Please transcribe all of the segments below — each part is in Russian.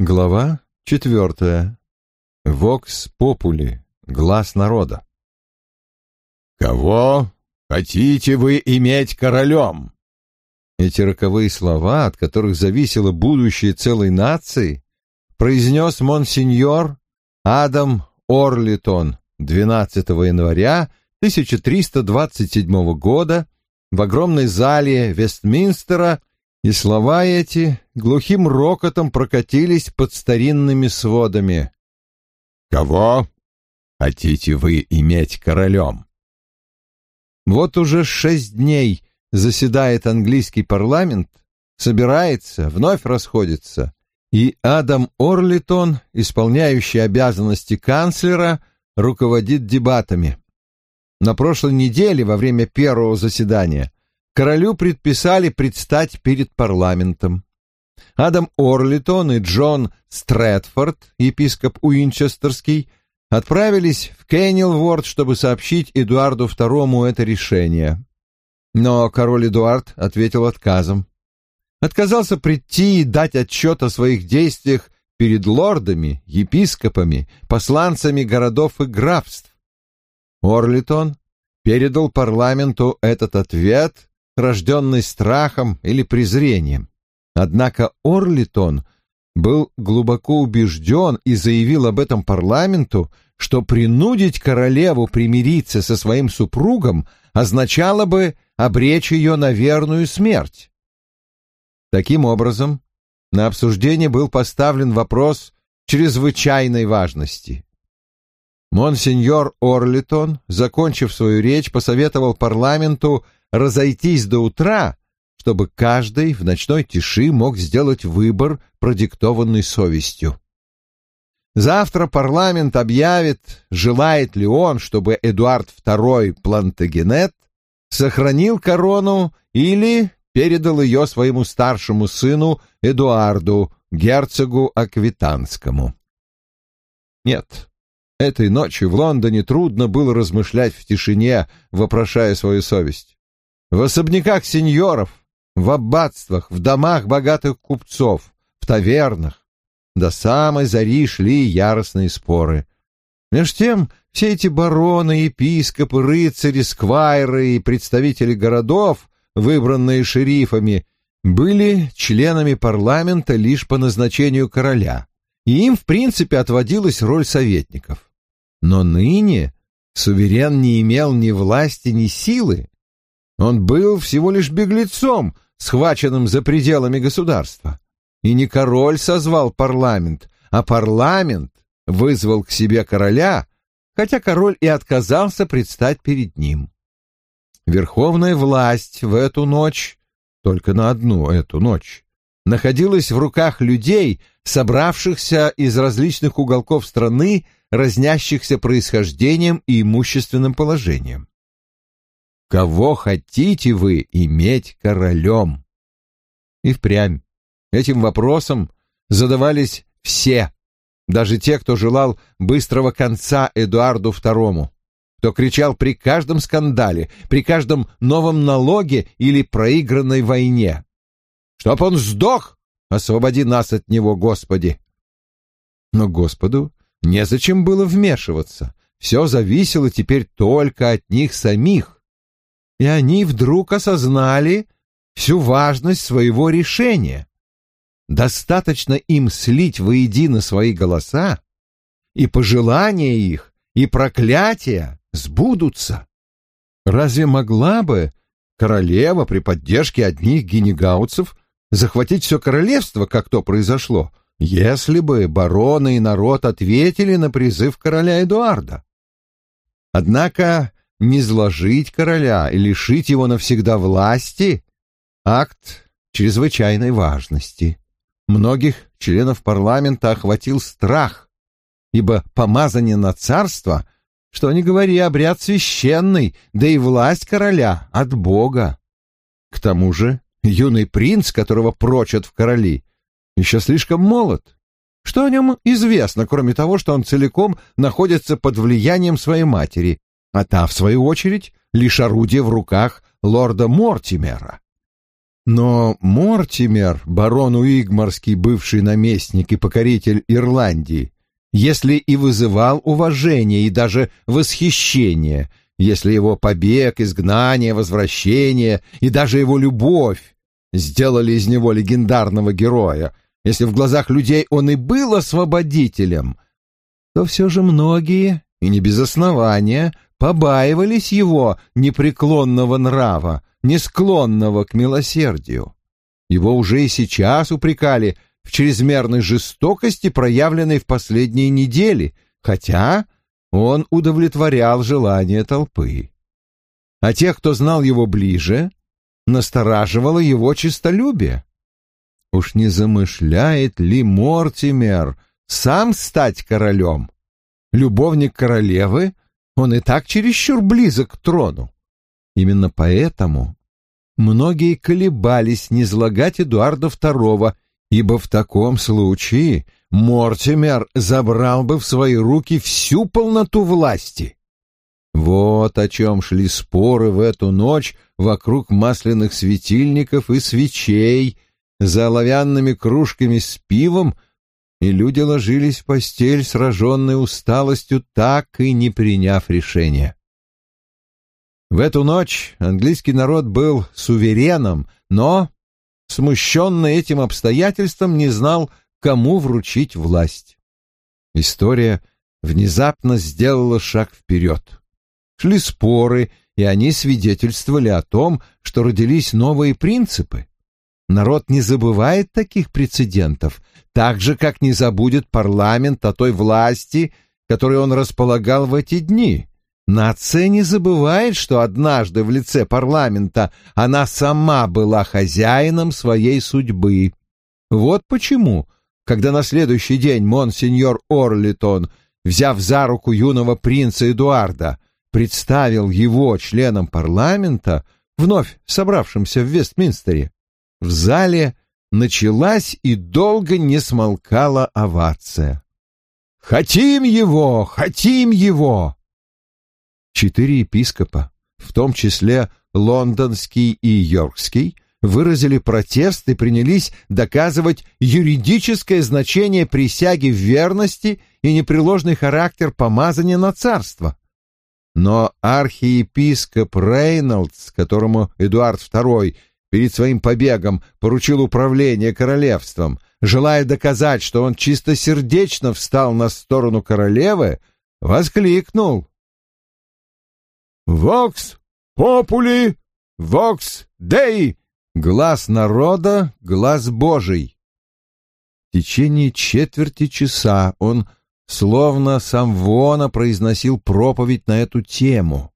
Глава четвертая. Вокс попули. Глаз народа. «Кого хотите вы иметь королем?» Эти роковые слова, от которых зависело будущее целой нации, произнес монсеньор Адам Орлитон 12 января 1327 года в огромной зале Вестминстера и слова эти глухим рокотом прокатились под старинными сводами. «Кого хотите вы иметь королем?» Вот уже шесть дней заседает английский парламент, собирается, вновь расходится, и Адам Орлитон, исполняющий обязанности канцлера, руководит дебатами. На прошлой неделе, во время первого заседания, королю предписали предстать перед парламентом. Адам Орлитон и Джон Стрэдфорд, епископ Уинчестерский, отправились в Кеннелворд, чтобы сообщить Эдуарду II это решение. Но король Эдуард ответил отказом. Отказался прийти и дать отчет о своих действиях перед лордами, епископами, посланцами городов и графств. Орлитон передал парламенту этот ответ рожденный страхом или презрением. Однако Орлитон был глубоко убежден и заявил об этом парламенту, что принудить королеву примириться со своим супругом означало бы обречь ее на верную смерть. Таким образом, на обсуждение был поставлен вопрос чрезвычайной важности. Монсеньор Орлитон, закончив свою речь, посоветовал парламенту разойтись до утра, чтобы каждый в ночной тиши мог сделать выбор, продиктованный совестью. Завтра парламент объявит, желает ли он, чтобы Эдуард II Плантагенет сохранил корону или передал ее своему старшему сыну Эдуарду, герцогу Аквитанскому. Нет, этой ночью в Лондоне трудно было размышлять в тишине, вопрошая свою совесть. В особняках сеньоров, в аббатствах, в домах богатых купцов, в тавернах. До самой зари шли яростные споры. Меж тем все эти бароны, епископы, рыцари, сквайры и представители городов, выбранные шерифами, были членами парламента лишь по назначению короля, и им, в принципе, отводилась роль советников. Но ныне суверен не имел ни власти, ни силы, он был всего лишь беглецом, схваченным за пределами государства. И не король созвал парламент, а парламент вызвал к себе короля, хотя король и отказался предстать перед ним. Верховная власть в эту ночь, только на одну эту ночь, находилась в руках людей, собравшихся из различных уголков страны, разнящихся происхождением и имущественным положением. Кого хотите вы иметь королем? И впрямь этим вопросом задавались все, даже те, кто желал быстрого конца Эдуарду II, кто кричал при каждом скандале, при каждом новом налоге или проигранной войне. «Чтоб он сдох! Освободи нас от него, Господи!» Но Господу незачем было вмешиваться. Все зависело теперь только от них самих и они вдруг осознали всю важность своего решения. Достаточно им слить воедино свои голоса, и пожелания их, и проклятия сбудутся. Разве могла бы королева при поддержке одних генегауцев захватить все королевство, как то произошло, если бы бароны и народ ответили на призыв короля Эдуарда? Однако не сложить короля и лишить его навсегда власти — акт чрезвычайной важности. Многих членов парламента охватил страх, ибо помазание на царство, что ни говори, обряд священный, да и власть короля от Бога. К тому же юный принц, которого прочат в короли, еще слишком молод. Что о нем известно, кроме того, что он целиком находится под влиянием своей матери, а та, в свою очередь, лишь орудие в руках лорда Мортимера. Но Мортимер, барон Уигмарский бывший наместник и покоритель Ирландии, если и вызывал уважение и даже восхищение, если его побег, изгнание, возвращение и даже его любовь сделали из него легендарного героя, если в глазах людей он и был освободителем, то все же многие, и не без основания, побаивались его непреклонного нрава, не склонного к милосердию. Его уже и сейчас упрекали в чрезмерной жестокости, проявленной в последние недели, хотя он удовлетворял желание толпы. А тех, кто знал его ближе, настораживало его честолюбие. Уж не замышляет ли Мортимер сам стать королем? Любовник королевы, он и так чересчур близок к трону. Именно поэтому многие колебались не излагать Эдуарда II, ибо в таком случае Мортимер забрал бы в свои руки всю полноту власти. Вот о чем шли споры в эту ночь вокруг масляных светильников и свечей, за оловянными кружками с пивом, и люди ложились в постель, сраженные усталостью, так и не приняв решения. В эту ночь английский народ был сувереном, но, смущенный этим обстоятельством, не знал, кому вручить власть. История внезапно сделала шаг вперед. Шли споры, и они свидетельствовали о том, что родились новые принципы. Народ не забывает таких прецедентов, так же, как не забудет парламент о той власти, которой он располагал в эти дни. Нация не забывает, что однажды в лице парламента она сама была хозяином своей судьбы. Вот почему, когда на следующий день монсеньор Орлитон, взяв за руку юного принца Эдуарда, представил его членам парламента, вновь собравшимся в Вестминстере, в зале началась и долго не смолкала овация. «Хотим его! Хотим его!» четыре епископа, в том числе лондонский и йоркский, выразили протест и принялись доказывать юридическое значение присяги в верности и непреложный характер помазания на царство. Но архиепископ Рейнольдс, которому Эдуард II перед своим побегом поручил управление королевством, желая доказать, что он чистосердечно встал на сторону королевы, воскликнул «Вокс попули, вокс дей!» Глаз народа, глаз Божий. В течение четверти часа он, словно сам Вона, произносил проповедь на эту тему.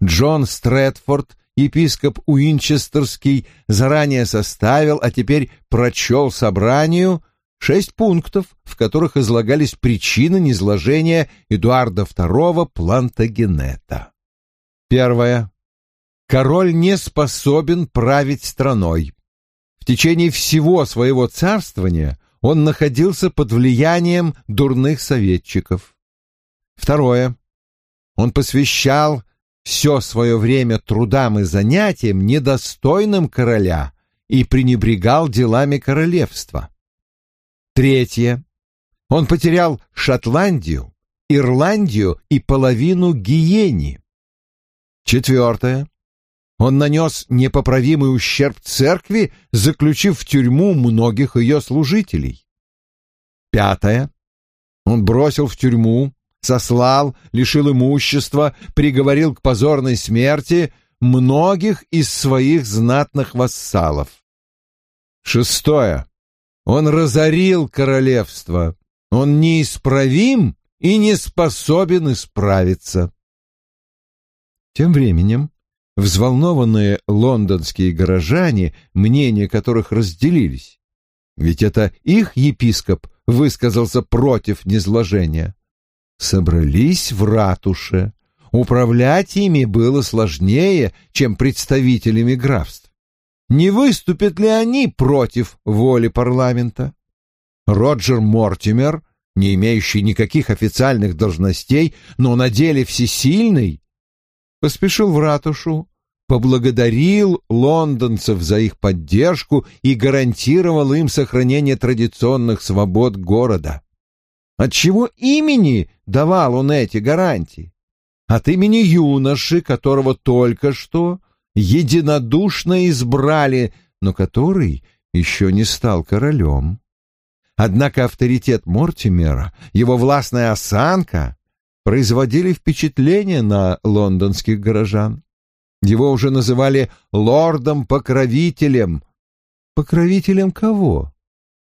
Джон Стрэдфорд, епископ Уинчестерский, заранее составил, а теперь прочел собранию шесть пунктов, в которых излагались причины низложения Эдуарда II Плантагенета. Первое. Король не способен править страной. В течение всего своего царствования он находился под влиянием дурных советчиков. Второе. Он посвящал все свое время трудам и занятиям, недостойным короля, и пренебрегал делами королевства. Третье. Он потерял Шотландию, Ирландию и половину Гиени. Четвертое. Он нанес непоправимый ущерб церкви, заключив в тюрьму многих ее служителей. Пятое. Он бросил в тюрьму, сослал, лишил имущества, приговорил к позорной смерти многих из своих знатных вассалов. Шестое. Он разорил королевство. Он неисправим и не способен исправиться. Тем временем взволнованные лондонские горожане, мнения которых разделились, ведь это их епископ высказался против низложения, собрались в ратуше. Управлять ими было сложнее, чем представителями графств. Не выступят ли они против воли парламента? Роджер Мортимер, не имеющий никаких официальных должностей, но на деле всесильный, поспешил в ратушу, поблагодарил лондонцев за их поддержку и гарантировал им сохранение традиционных свобод города. От чего имени давал он эти гарантии? От имени юноши, которого только что единодушно избрали, но который еще не стал королем. Однако авторитет Мортимера, его властная осанка производили впечатление на лондонских горожан. Его уже называли лордом-покровителем. Покровителем кого?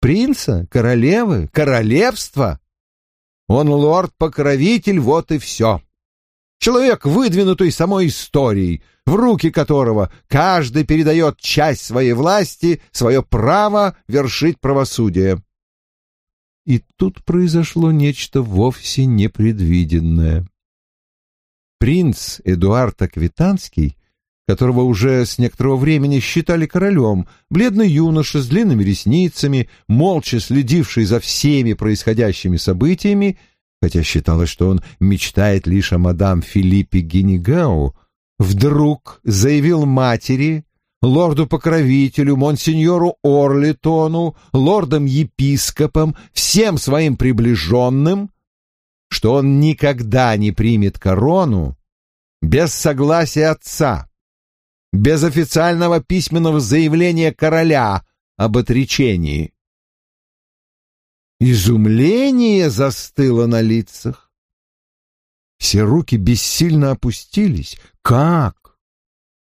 Принца? Королевы? Королевства? Он лорд-покровитель, вот и все. Человек, выдвинутый самой историей, в руки которого каждый передает часть своей власти, свое право вершить правосудие. И тут произошло нечто вовсе непредвиденное принц Эдуард Аквитанский, которого уже с некоторого времени считали королем, бледный юноша с длинными ресницами, молча следивший за всеми происходящими событиями, хотя считалось, что он мечтает лишь о мадам Филиппе Генегау, вдруг заявил матери, лорду-покровителю, монсеньору Орлитону, лордам-епископам, всем своим приближенным, что он никогда не примет корону без согласия отца, без официального письменного заявления короля об отречении. Изумление застыло на лицах. Все руки бессильно опустились. Как?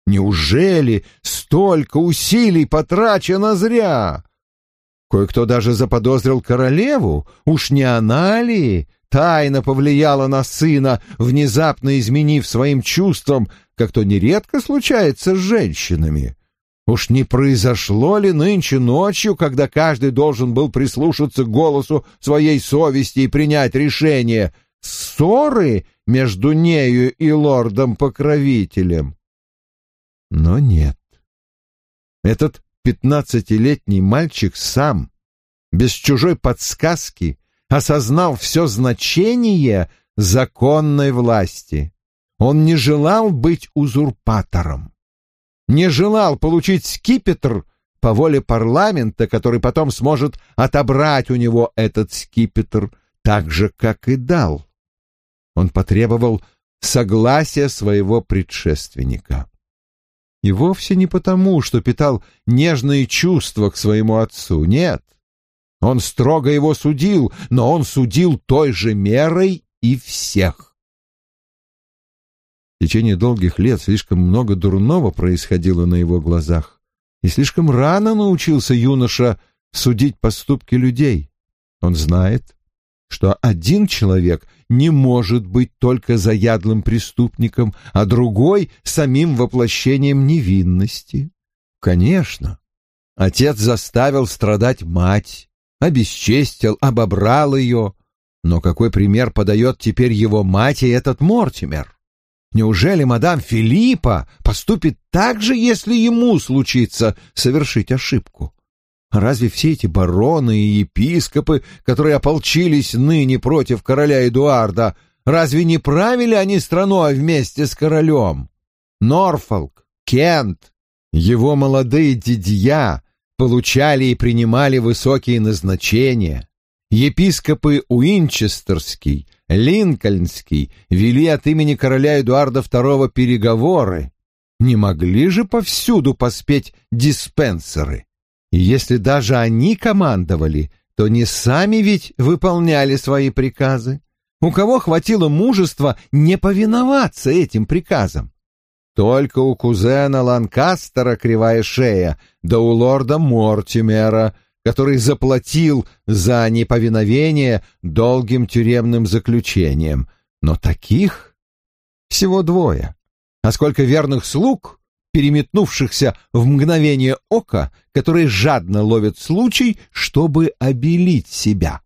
Неужели столько усилий потрачено зря? Кое-кто даже заподозрил королеву. Уж не она ли тайно повлияла на сына, внезапно изменив своим чувствам, как то нередко случается с женщинами. Уж не произошло ли нынче ночью, когда каждый должен был прислушаться к голосу своей совести и принять решение, ссоры между нею и лордом-покровителем? Но нет. Этот пятнадцатилетний мальчик сам, без чужой подсказки, осознал все значение законной власти. Он не желал быть узурпатором, не желал получить скипетр по воле парламента, который потом сможет отобрать у него этот скипетр, так же, как и дал. Он потребовал согласия своего предшественника. И вовсе не потому, что питал нежные чувства к своему отцу, нет. Он строго его судил, но он судил той же мерой и всех. В течение долгих лет слишком много дурного происходило на его глазах, и слишком рано научился юноша судить поступки людей. Он знает, что один человек не может быть только заядлым преступником, а другой — самим воплощением невинности. Конечно, отец заставил страдать мать, обесчестил, обобрал ее. Но какой пример подает теперь его мать и этот Мортимер? Неужели мадам Филиппа поступит так же, если ему случится совершить ошибку? Разве все эти бароны и епископы, которые ополчились ныне против короля Эдуарда, разве не правили они страной вместе с королем? Норфолк, Кент, его молодые дядья получали и принимали высокие назначения. Епископы Уинчестерский, Линкольнский вели от имени короля Эдуарда II переговоры. Не могли же повсюду поспеть диспенсеры. И если даже они командовали, то не сами ведь выполняли свои приказы. У кого хватило мужества не повиноваться этим приказам? Только у кузена Ланкастера кривая шея, да у лорда Мортимера, который заплатил за неповиновение долгим тюремным заключением. Но таких всего двое. А сколько верных слуг, переметнувшихся в мгновение ока, которые жадно ловят случай, чтобы обелить себя.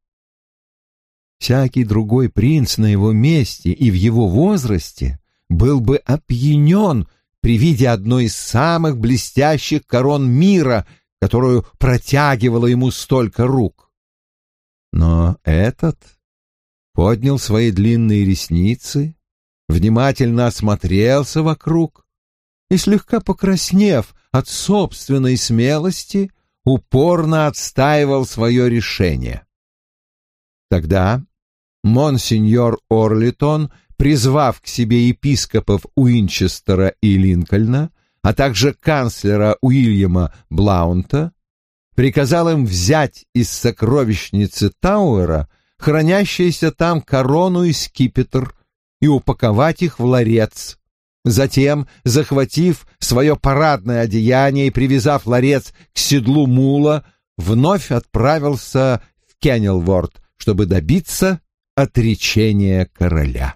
Всякий другой принц на его месте и в его возрасте был бы опьянен при виде одной из самых блестящих корон мира, которую протягивало ему столько рук. Но этот поднял свои длинные ресницы, внимательно осмотрелся вокруг, и слегка покраснев от собственной смелости, упорно отстаивал свое решение. Тогда монсеньор Орлитон, призвав к себе епископов Уинчестера и Линкольна, а также канцлера Уильяма Блаунта, приказал им взять из сокровищницы Тауэра хранящиеся там корону и скипетр и упаковать их в ларец. Затем, захватив свое парадное одеяние и привязав ларец к седлу мула, вновь отправился в Кеннелворд, чтобы добиться отречения короля.